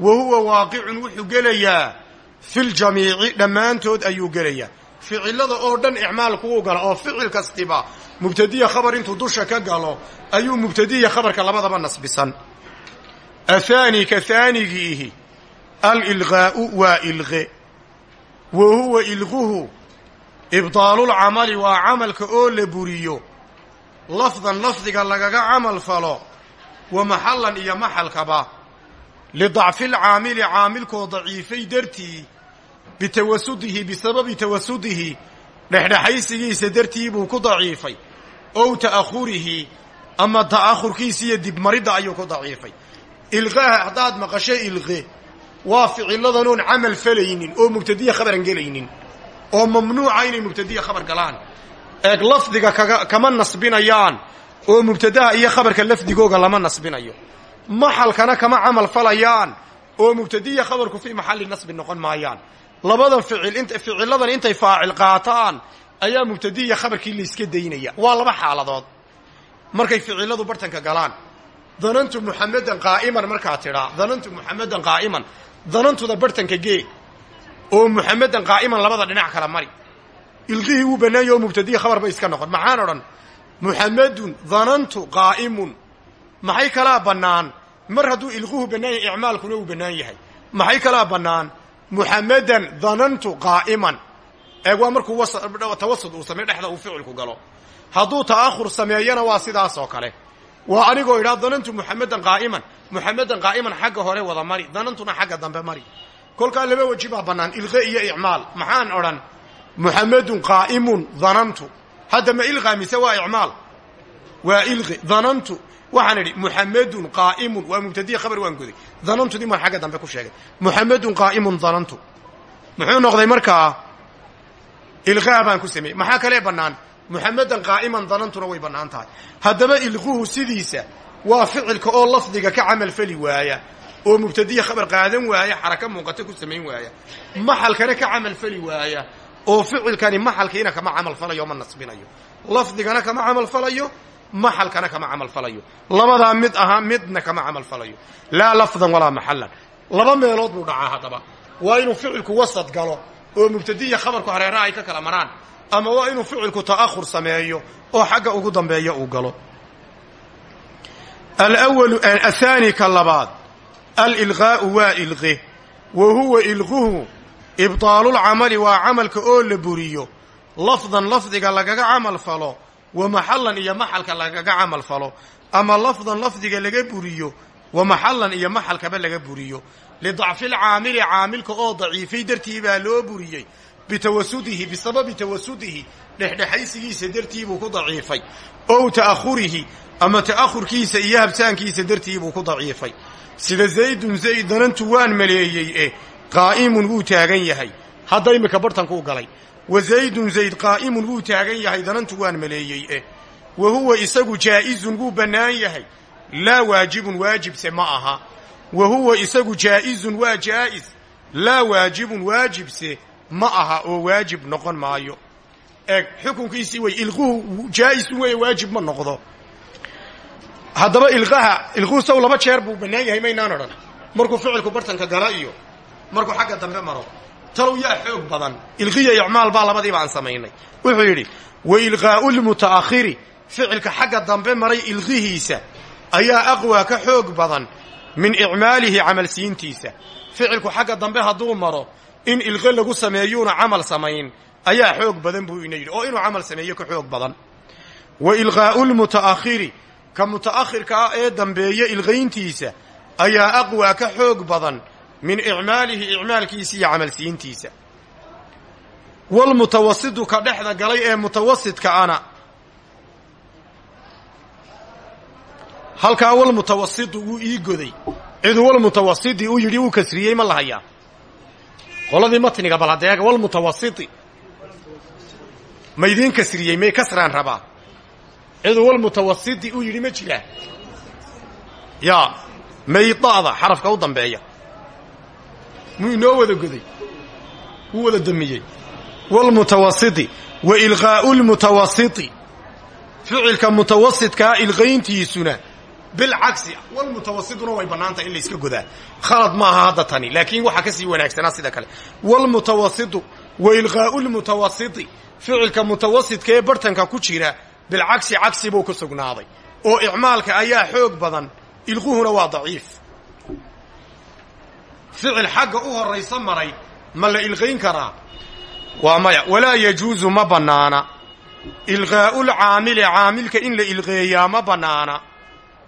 Wa huwa waaqicun wuxuu gelayaa. Filjamiici dhammaantood ayuu gelayaa ficilada oo dhan icmaalku wuu gala oo ficil kastiba mubtadiya khabar intuu dusha ka galo ayuu mubtadiya khabarka labadaba nasbisan. Athaani ka haanigiihi alilqaa'u waa ilqe wa huwa ilquhu ibdaalulcamali waa camalka oo la buriyo. Lafdan lafdiga lagaga camal falo wa maxallan iyo maxalkaba lidacfilcaamili caamilkoo daciifay dartii bitawasudihi bisababi tawasudihi dhexdhexaysigiisa dartii buu ku daciifay ow ta'ahurihi ama ta'ahurkiisa iyo dibmaridda ayuu ku daciifay ilqaaha haddaad maqasho ilqe waa ficilladanoon camal falaynin oo mubtadiya khabaran gelaynin oo mamnuuca inay mubtadiya khabar galaan eeg lafdiga kaga kama nasbinayaan oo mubtadaha iyo khabarka lafdigooga lama nasbinayo maxalkana kama camal falayaan oo mubtadiya khabarku fii maxalli nasbi noqon maayaan labadan ficil int ficiladan intay faacil qaataan ayaa mubtadiya khabarkii layska daynaya. Waa laba xaaladood. Markay ficiladu bartanka galaan. Danantu muxamedan qaa'iman markaa tidhaa danantu muxamedan qaa'iman. Danantuda bartanka gee. Oo muxamedan qaa'iman labada dhinac kala mari. Ilqihii wuu bannaanya oo mubtadiya khabar bay iska noqon. Maxaan odhan? Muxamedun danantu qaa'imun. Maxay kalaa bannaan? Mar hadduu ilquhu bannaan yahay icmaalkuna uu bannaan yahay. Maxay kalaa bannaan muxamedan danantu qaa'iman. Eeg waa markuu tawasud uu sameyo dhexda uu ficilku galo. Hadduu ta'ahur sameeyana waa sidaas oo kale. Waa anigoo idhaa danantu muxamedan qaa'iman. Muxamedan qaa'iman xagga hore wada mari. Danantuna xagga dambe mari. Kolkaa laba weji baa bannaan ilqe iyo icmaal. Maxaan odhan? Muxamedun qaa'imun danantu. Hadda ma ilqaa mise waa icmaal? Waa ilqe danantu waxaan idhi muxamedun qaa'imun. Waa mubtadiya khabar waan goday. Danantudii maan xagga dambe ku sheegay. Muxamedun qaa'imun danantu muxuu noqday markaa ilqaa baan ku sameeyey maxaa kalee bannaan? Muxamedan qaa'iman danantuna way bannaan tahay. Haddaba ilquhu sidiisa waa ficilka oo lafdiga ka camal fali waaya oo mubtadiya khabar qaadan waaya xaraka muuqata ku samayn waaya. Maxalkana ka camal fali waaya oo ficilkani maxalkiina kama camal falayo ma nasbinayo. Lafdigana kama camal falayo maxalkana kama camal falayo. Labadaa mid ahaa midna kama camal falayo. Laa lafdan walaa maxallan. Laba meelood buu dhacaa haddaba. Waa inuu ficilku wasad galo oo mubtadiya khabarku hareeraha ay ka kala maraan ama waa inuu ficilku ta'ahur sameeyo oo xagga ugu dambeeya uu galo. Athaani ka labaad. Alilqaa'u waa ilqe wa huwa ilquhu ibdaalulcamali waa camalka oo la buriyo. Lafdan lafdiga lagaga camal falo wa maxallan iyo maxalka lagaga camal falo ama lafdan lafdiga laga buriyo wa maxallan iyo maxalkaba laga buriyo. Lidacfilcaamili caamilka oo daciifay dartii baa loo buriyey. Bitawasudihi bisababi tawasudihi dhexdhexaysigiisa dartii buu ku daciifay. Ow ta'ahurihi ama ta'ahurkiisa iyo habsaankiisa dartii buu ku daciifay. Sida zaydun zayd danantu waan maleeyey e qaa'imun wuu taagan yahay hadda iminka bartankuu galay. Wa zaydun zayd qaa'imun wuu taagan yahay danantu waan maleeyey eh. Wa huwa isagu jaa'izun wuu bannaan yahay. Laa waajibun waajibse ma aha. Wa huwa isagu jaa'izun waa jaa'is laa waajibun waajibse ma aha oo waajib noqon maayo. Eeg xukunkiisii wey ilquhu jaa'isun weeye waajib ma noqdo. Haddaba ilqaha ilquhu saw laba jeer buu bannaan yahay maynaan odhan markuu ficilku bartanka gala iyo markuu xagga dambe maro talow yaa xoog badan. Ilqiya icmaal baa labadiiba aan samaynay. Wuxuu yidhi wa ilqaa'u lmuta'akhiri ficilka xagga dambe maray ilqihiisa. Ayaa aqwaa ka xoog badan min icmaalihi camalsiintiisa. Ficilku xagga dambe hadduu maro in ilqe lagu sameeyuuna camal samayn ayaa xoog badan buu ina yidhi. Oo inuu camal sameeyo ka xoog badan. Wa ilqaa'u lmuta'akhiri ka muta'akhirka ah ee dambeeya ilqayntiisa ayaa aqwaa ka xoog badan min icmaalihi icmaalkiisa iyo camalsiintiisa. Walmutawasitu ka dhexda galay ee mutawasidka ana. Halkaa walmutawasitu wuu ii goday. Cidu walmutawasiti uu yidhi uu kasriyey ma la hayaa qoladii matniga bal hadeega walmutawasiti ma idiin kasriyey may kasraan rabaa. Cidu walmutawasiti uu yidhi ma jiraa yaa mayda'da xarafka u dambeeya muu inoo wada goday wuu wada damiyey walmutawasiti wa ilqaa'u lmutawasiti. Ficilka mutawasitkaa ilqayntiisuna bilcagsi. Walmutawasituna way bannaantahay in layska godaa khalad maaha hadda tani laakiin waxaa ka sii wanaagsanaa sida kale. Walmutawasitu wa ilqaa'u lmutawasiti. Ficilka mutawasitka ee bartanka ku jira bilcagsi cagsi buu ku sugnaaday. Oo icmaalka ayaa xoog badan ilquhuna waa daciif ficil xagga u horraysa maray ma la ilqayn karaa? Waa maya walaa yajuusu ma bannaana. Ilqaa'ulcaamili caamilka in la ilqeeyaa ma bannaana.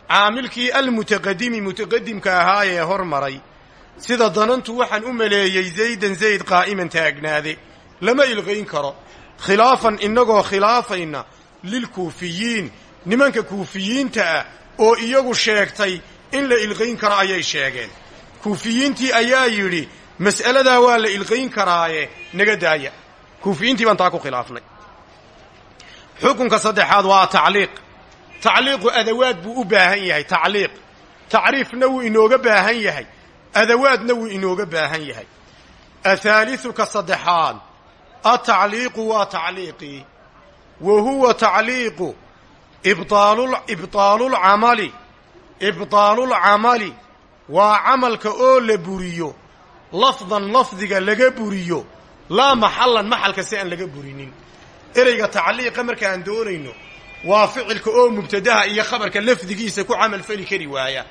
Caamilkii almutaqadimi mutaqadimka ahaa ee hormaray sida danantu waxaan u maleeyey zaydan zayd qaa'iman taagnaade lama ilqayn karo. Khilaafan innagoo khilaafayna lilkuufiyiin nimanka kuufiyiinta ah oo iyagu sheegtay in la ilqayn karo ayay sheegeen kuufiyiintii ayaa yidhi mas'aladaa waa la ilqayn karaaye naga daaya. Kuufiyiintii baan taa ku khilaafnay. Xukunka saddexaad waa tacliiq. Tacliiqu adawaad buu u baahan yahay tacliiq. Tacriifna wuu inooga baahan yahay. Adawaadna wuu inooga baahan yahay. Athaaliuka saddexaad atacliiqu waa tacliiqii wa huwa tacliiqu ibطaalulcamali ibطaalulcamali waa camalka oo la buriyo. Lafdan lafdiga laga buriyo. Laa maxallan maxalka si aan laga burinin. Ereyga tacliiqa markaan doonayno waa ficilka oo mubtadaha iyo khabarka lafdigiisa ku camal fali kari waaya.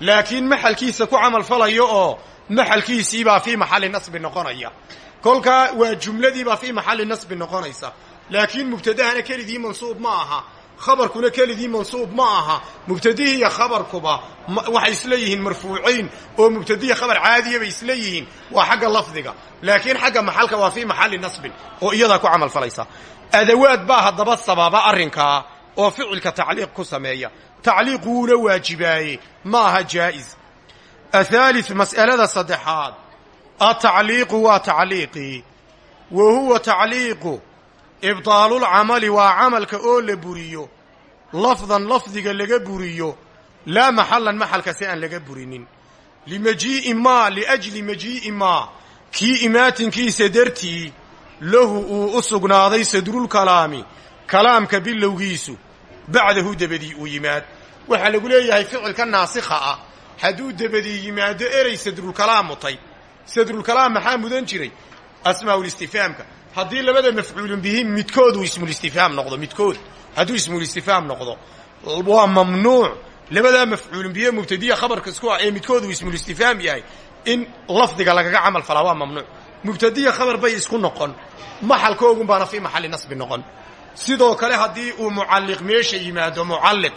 Laakiin maxalkiisa ku camal falayo oo maxalkiisiibaa fii maxalli nasbi noqonaya. Kolkaa waa jumladiibaa fii maxalli nasbi noqonaysa. Laakiin mubtadahana keligii mansuub ma aha khabarkuna keligii mansuub ma aha. Mubtadihii iyo khabarkuba waxay isla yihiin marfuucayn oo mubtadihi khabar caadiya bay isla yihiin waa xagga lafdiga. Laakiin xagga maxalka waa fii maxalli nasbin oo iyadaa ku camal falaysa. Adawaad baa haddaba sababa arrinkaa oo ficilka tacliiq ku sameeya. Tacliiq wuuna waajibaaye ma aha jaa'is athaalith mas'alada saddexaad atacliiqu waa tacliiqii wa ibطaalulcamali waa camalka oo la buriyo. Lafdan lafdiga laga buriyo. Laa maxallan maxalka si aan laga burinin. Limajii'i maa liajli majii'i maa kii imaatinkiisa dartii lahu uu u sugnaaday sadrulkalaami kalaamka bilowgiisu bacdahu debadii uu yimaad. Waxaa lagu leeyahay ficilka naasikha ah hadduu debadii yimaado erey sadrulkalaam mutay sadrulkalaam maxaa mudan jiray? Asmaaulistifaamka haddii labada mafcuulun bihi midkood uu ismulistifhaam noqdo midkood. Hadduu ismulistifhaam noqdo waa mamnuuc. Labadaa mafcuulun bihi mubtadiya khabarka isku ah ee midkood uu ismulistifhaam yahay in lafdiga lagaga camal falaa waa mamnuuc. Mubtadiya khabar bay isku noqon. Maxalkoogun baana fii maxalli nasbi noqon. Sidoo kale haddii uu mucalliq meesha yimaado mucalliq.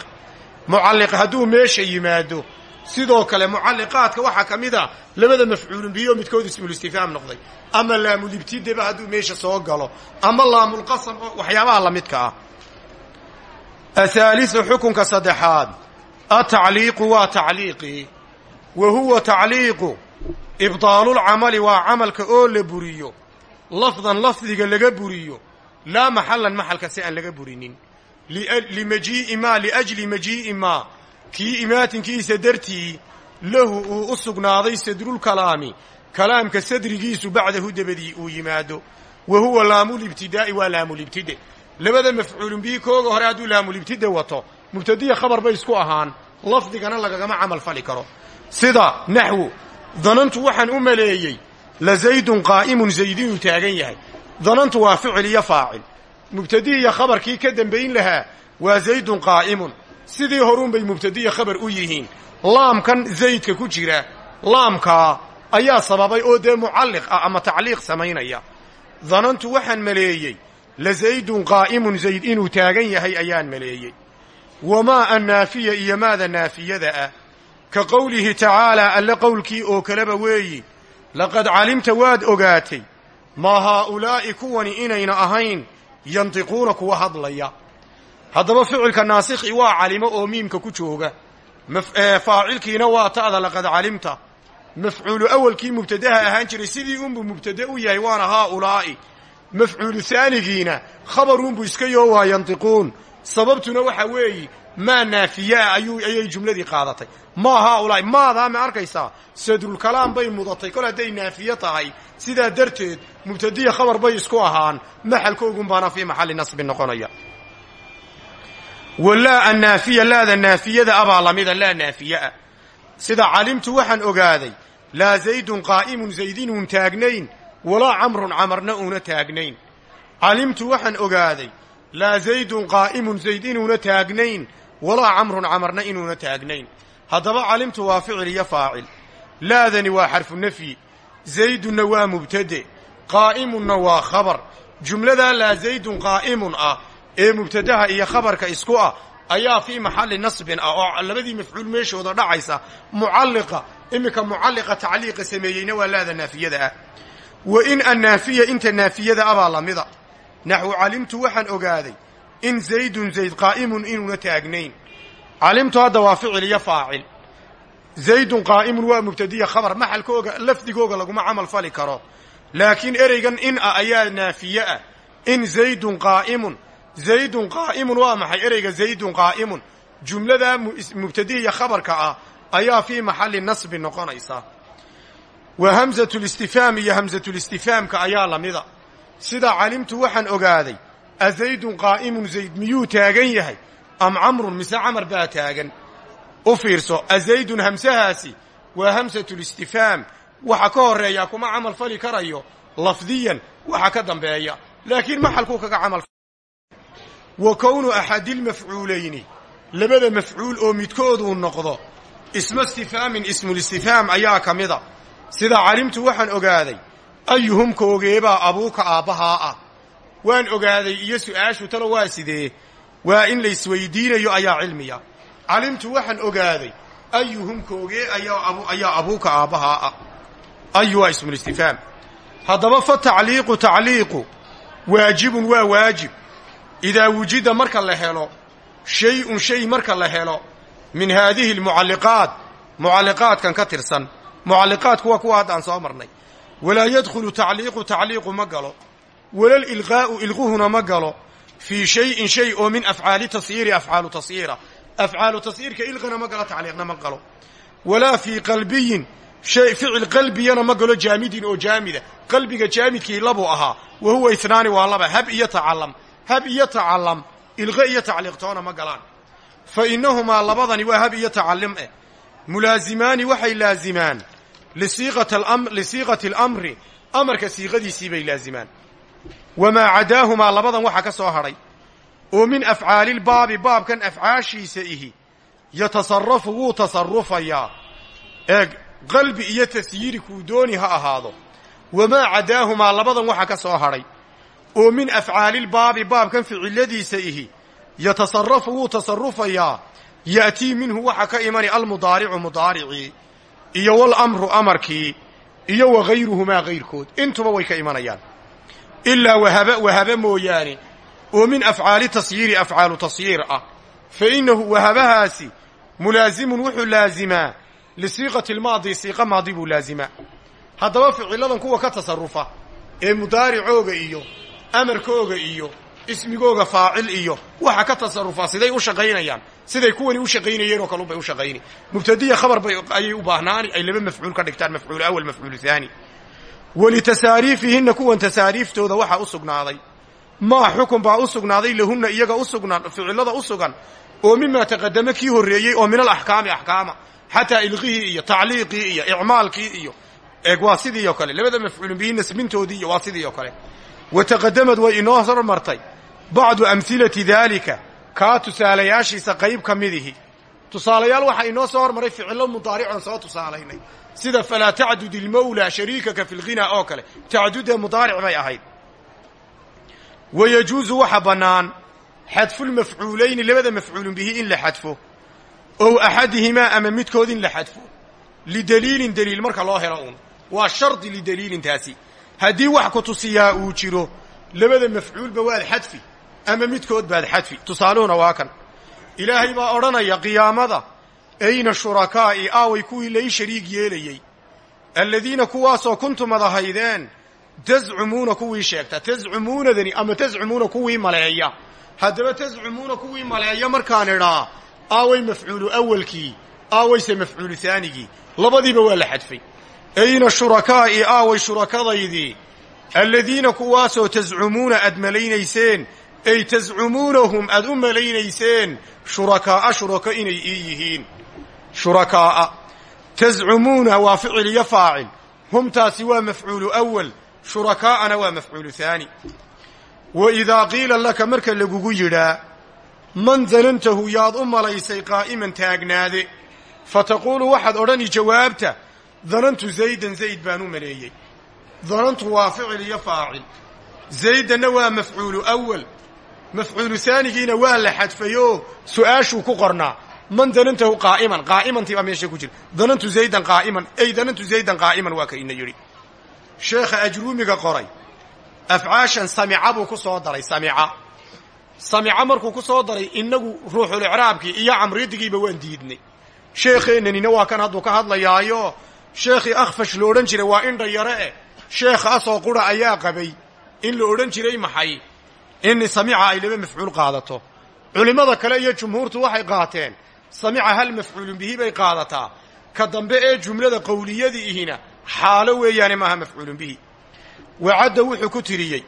Mucalliq hadduu meesha yimaado sidoo kale mucalliqaadka waxaa ka mid a labada mafcuulun bihi oo midkood ismulistifhaam noqday. Ama laamulibtideba hadduu meesha soo galo. Ama laamulqasam oo waxyaabaha la midka ah. Athaaliu xukunka saddexaad. Atacliiqu waa tacliiqii wa huwa tacliiqu ibطaalulcamali waa camalka oo la buriyo. Lafdan lafdiga laga buriyo. Laa maxallan maxalka si aan laga burinin. Limajii'i maa liajli majii'i maa kii imaatinkiisa dartii lahu uu u sugnaaday sadrulkalaami kalaamka sadrigiisu bacdahu dabadii uu yimaado. Wa huwa laamulibtidaa'i waa laamulibtide. Labada mafcuulun bihi kooga hore hadduu laamulibtide wato mubtadiya khabar bay isku ahaan lafdigana lagagama camal fali karo. Sida naxwu danantu waxaan u maleeyey la zaydun qaa'imun zaydinuu taagan yahay. Danantu waa ficil iyo faacil. Mubtadihi iyo khabarkii ka dembayn lahaa waa zaydun qaa'imun sidii horuun bay mubtadiya khabar u yihiin. Laamkan zaydka ku jira laamkaa ayaa sababay oo dee mucalliq ah ama tacliiq samaynaya. Danantu waxaan maleeyey la zaydun qaa'imun zayd inuu taagan yahay ayaan maleeyey. Wamaa annaafiya iyo maada naafiyada ah? Ka qowlihi tacaalaa alle qowlkii oo kaleba weeyi laqad calimta waad ogaatay maa haa'ulaa'i kuwani inayna ahayn yantiquuna kuwa hadlaya haddaba ficilka naasikhi waa calimo oo miimka ku jooga. Faacilkiina waa ta'da laqad calimta. Mafcuulu awalkii mubtadaha ahaan jiray sidii unbuu mubtade u yahay waana haaulaa'i. Mafcuulu haanigiina khabarunbuu iska yoo waa yantiquun. Sababtuna waxa weeyi maa naafiyaa ayuu ayay jumladii qaadatay. Maa haaulaa'i maadaa ma arkaysaa? Sadrulkalaam bay mudatay. Kol hadday naafiye tahay sidaa darteed mubtadiya khabar bay isku ahaan. Maxalkoogun baana fii maxalli nasbi noqonaya walaa annaafiya laada naafiyada abaa lamida laa naafiyeah sida calimtu waxaan ogaaday laa zaydun qaa'imun zayd inuun taagnayn walaa camrun camarna uuna taagnayn calimtu waxaan ogaaday laa zaydun qaa'imun zayd inuuna taagnayn walaa camrun camarna inuuna taagnayn haddaba calimtu waa ficil iyo faacil laadani waa xarfu nafyi zaydunna waa mubtade qaa'imunna waa khabar jumladaa laa zaydun qaa'imun ah ee mubtadaha iyo khabarka isku ah ayaa fii maxalli nasbin ah oo labadii mafcuul meeshooda dhacaysa mucalliqa iminka mucalliqa tacliiqa sameeyeyna waa laada naafiyada ah. Wa in annaafiya inta naafiyada abaa lamida naxwu calimtu waxaan ogaaday in zaydun zayd qaa'imun inuuna taagnayn. Calimtu hadda waa ficil iyo faacil. Zaydun qaa'imun waa mubtadiya khabar maxalkooga lafdigooga laguma camal fali karo. Laakiin ereygan in ah ayaa naafiye ah. In zaydun qaa'imun zaydun qaa'imun waa maxay? Ereyga zaydun qaa'imun. Jumladaa mubtadihiya khabarka ah ayaa fii maxalli nasbi noqonaysa. Wa hamzatulistifhaam iyo hamzatulistifhaamka ayaa lamida sida calimtu waxaan ogaaday a zaydun qaa'imun zayd miyuu taagan yahay? Am camrun mise camar baa taagan? U fiirso a zaydun hamsahaasi waa hamsatulistifhaam waxa ka horeeyaa kuma camal fali karayo lafdiyan waxa ka dambeeya. Laakiin maxalkuu kaga camal wa kownu axadilmafcuulayni labada mafcuul oo midkooduu noqdo isma istifhaamin ismulistifhaam ayaa ka mida. Sida calimtu waxaan ogaaday ayuhum koogeebaa abuuka aabbahaa ah. Waan ogaaday iyo su'aashu talo waa sidee? Waa in laysweydiinayo ayaa cilmiya. Calimtu waxaan ogaaday ayuhum koogee ayaa abuuka aabbahaa ah. Ayu waa ismulistifhaam haddaba fa tacliiqu tacliiqu waajibun waa waajib idaa wujida marka la helo shay-un shay marka la helo min haadihi almucalliqaat mucalliqaadkan ka tirsan mucalliqaadku waa kuwa haddaan soo marnay walaa yadkhulu tacliiqu tacliiqu ma galo walal ilqaa'u ilquhuna ma galo fii shayin shay oo min afcaali tasyiiri afcaalu tasyiira afcaalu tasyiirka ilqana ma galo tacliiqna ma galo walaa fii qalbiyin shay ficil qalbiyana ma galo jaamidin oo jaamida qalbiga jaamidkii labuu ahaa wa huwa itnaani waa laba hab iyo tacallam hab iyo tacallam. Ilqa iyo tacliiqtoona ma galaan. Fa innahumaa labadani waa hab iyo tacallim eh. Mulaazimaani waxay laazimaan lisiiqati alamri amarka siiqadiisii bay laazimaan. Wamaa cadaahumaa labadan waxa ka soo hadhay oo min afcaalilbaabi baabkan afcaashiisa ihi yatasarafu wuu tasarufayaa eeg qalbi iyo tasyiiri kuu dooni ha ahaado. Wamaa cadaahumaa labadan waxa ka soo hadhay oo min afcaalilbaabi baabkan ficiladiisa ihi yatasarafu wuu tasarufayaa ya'tii minhu waxa ka imani almudaaricu mudaaricii iyo walamru amarkii iyo wa hayruhumaa hayrkood intuba way ka imanayaan. Ilaa wahaba wahaba mooyaane oo min afcaali tasyiiri afcaalu tasyiir ah. Fa innahu wahabahaasi mulaazimun wuxuu laazimaa lisiiqati lmaadi siiqa maadi buu laazimaa. Haddaba ficiladan kuwa ka tasarufa ee mudaaricooga iyo amarkooga iyo ismigooga faacil iyo waxa ka tasarufaa siday u shaqaynayaan siday kuwani u shaqaynayeen oo kalun bay u shaqayni. Mubtadiya khabar bay ayay u baahnaani ay laba mafcuul ka dhigtaan mafcuul awal mafcuul haani walitasaariifihinna kuwan tasaariiftooda waxaa u sugnaaday. Maa xukun baa u sugnaaday lahunna iyaga u sugnaan ficilada u sugan oo mimaa taqadama kii horreeyey oo min alaxkaami axkaama xataa ilqihii iyo tacliiqii iyo icmaalkii iyo eeg sidii oo kale. Labada mafcuulin bihi nasbintoodii iyo waa sidii oo kale wa taqadamad way inoo hormartay bacdu amhilati daalika kaa tusaalayaashiisa qayb ka midihi tusaalayaal waxaa inoo soo hormaray ficillo mudaaricoon soo tusaalaynay sida falaa tacdud ilmawlaa shariikaka fi lghinaa oo kale tacdudee mudaaric bay ahayd wa yajuusu waxa bannaan xadfulmafcuulayni labada mafcuulun bihi in la xadfo ow axadihimaa ama midkood in la xadfo lidaliilin daliil marka loo helo uun waa shardi lidaliilintaasi haddii wax ku tusiyaa uu jiro labada mafcuulba waad xadfi ama midkood baad xadfi tusaaluhuna waa kan. Ilaahay baa odhanaya qiyaamada ayna shurakaa'i aaway kuwii lai shariig yeelayey aladiina kuwaasoo kuntum ad ahaydeen tascumuuna kuwii sheegta tascumuunadani ama tascumuuna kuwii maleeya. Haddaba tascumuuna kuwii maleeya markaan idhaa aaway mafcuulu awalkii aawayse mafcuulu haanigii labadiiba waa la xadfay ayna shurakaa'i aaway shurakadaydii aladiina kuwaasoo tascumuuna aad malaynayseen ay tascumuunahum aad u malaynayseen shurakaa'a shurako inay ii yihiin shurakaa'a tascumuuna waa ficil iyo faacil humtaasi waa mafcuulu awal shurakaa'ana waa mafcuulu haani wa idaa qiila laka marka lagugu yidhaa man danantahu yaad u malaysay qaa'iman taagnaade fa taquulu waxaad odhani jawaabta danantu zaydan zayd baan u maleeyey danantu waa ficil iyo faacil. Zaydanna waa mafcuulu awal mafcuulu haanigiina waa la xadfayoo su'aashuu ku qornaa. Man danantahu qaa'iman? Qaa'imantii baa meesha ku jira danantu zaydan qaa'iman. Ay danantu zaydan qaa'iman waa ka ina yidhi. Sheekha ajruumiga qoray. Afcaashan samica buu ku soo daray samica. Samica markuu ku soo daray inagu ruuxulicraabkii iyo camridigiiba waan diidnay. Sheekheennanina waa kan hadduu ka hadlayaayo sheekhii akhfash la odhan jiray waa indha yare eh. Sheekhaasoo qura ayaa qabay in la odhan jiray maxay? In samica ay laba mafcuul qaadato. Culimmada kale iyo jumhuurtu waxay qaateen samica hal mafcuulun bihi bay qaadataa. Ka dambe ee jumlada qowliyadii ihina xaalo weeyaane maaha mafcuulun bihi. Wacadda wuxuu ku tiriyey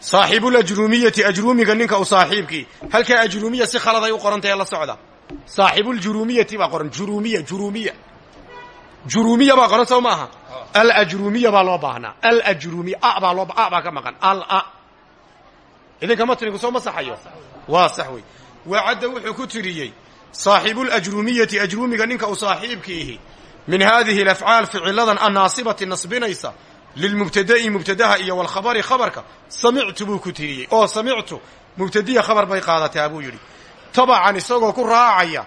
saaxibulajruumiyati ajruumiga ninka u saaxiibkii. Halkaa ajruumiya si khaladay u qorantahe la socda. Saaxibuljurumiyati baa qoran. Jurumiya jurumiya jurumiya baa qoran soo maaha. Alajrumiya baa loo baahnaa. Alajrumiya a baa loo a baa ka maqan. Al a. Idinka matnigu soo masaxayo? Waa sax wey wacadda wuxuu ku tiriyey saaxibulajrumiyati ajruumiga ninka u saaxiibkiihi min haadihi alafcaal ficiladan annaasibati nasbinaysa lilmubtada'i mubtadaha iyo walkhabari khabarka. Samictu buu ku tiriyey. Oo samictu mubtadiya khabar bay qaadataa buu yidhi. Tabacan isagoo ku raacaya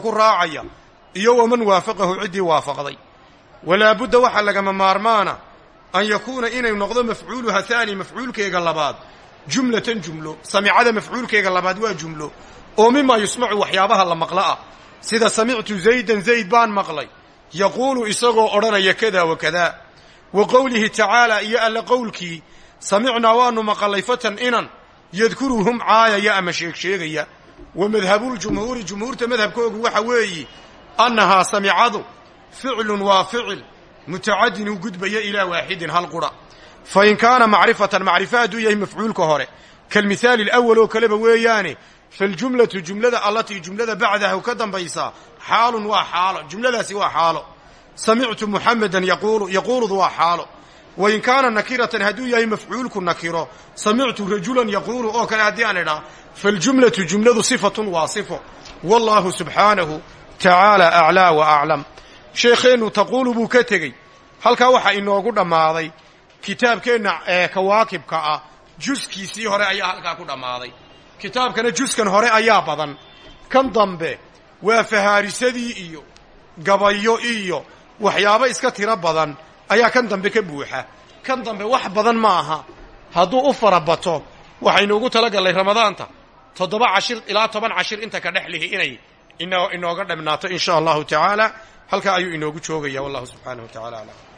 ku raacaya iyo waman waafaqahu ciddii waafaqday. Walaa budda waxaa lagama maarmaana an yakuuna inay noqdo mafcuuluha haani mafcuulkeega labaad. Jumlatan jumlo samicada mafcuulkeega labaad waa jumlo. Oo mimaa yusmacu waxyaabaha la maqla ah sida samictu zaydan zayd baan maqlay. Yaquulu isagoo odhanaya kada wa kada. Wa qowlihi tacaala iyo alla qowlkii samicnaa waanu maqalay fatan inan yadkuruhum caayaya ama sheegsheegaya. Wa madhabuljumhuuri jumhuurta madhabkoogu waxa weeyi annahaa samicadu ficlun waa ficil mutacadin u gudbaya ilaa waaxidin hal qura fa in kaana macrifatan macrifo hadduu yahay mafcuulka hore kalmithaali alawal oo kaleba weeyaane faljumlatu jumlada allatii jumlada bacdahu ka dambaysaa xaalun waa xaalo jumladaasi waa xaalo samictu muxamedan yaquulu yaquuludu waa xaalo wain kaana nakiratan hadduu yahay mafcuulku nakiro samictu rajulan yaquulu oo kale haddii aan idhaa faljumlatu jumladu tacaala aclaa wa aclam. Sheekheennu taquulu buu ka tegey. Halkaa waxaa inoogu dhammaaday kitaabkeenna ee kawaakibka ah juskiisii hore ayaa halkaa ku dhammaaday. Kitaabkana juskan hore ayaa badan. Kan dambe waa fahaarisadii iyo gabayo iyo waxyaabo iska tiro badan ayaa kan dambe ka buuxa. Kan dambe wax badan ma aha. Hadduu u fara bato waxaynu ugu talagallay ramadaanta toddoba cashir ilaa toban cashir inta ka dhex lihi inay inooga dhamnaato in sha allahu tacaala. Halkaa ayuu inoogu joogaya. Wallahu subxaanahu wa tacala aclam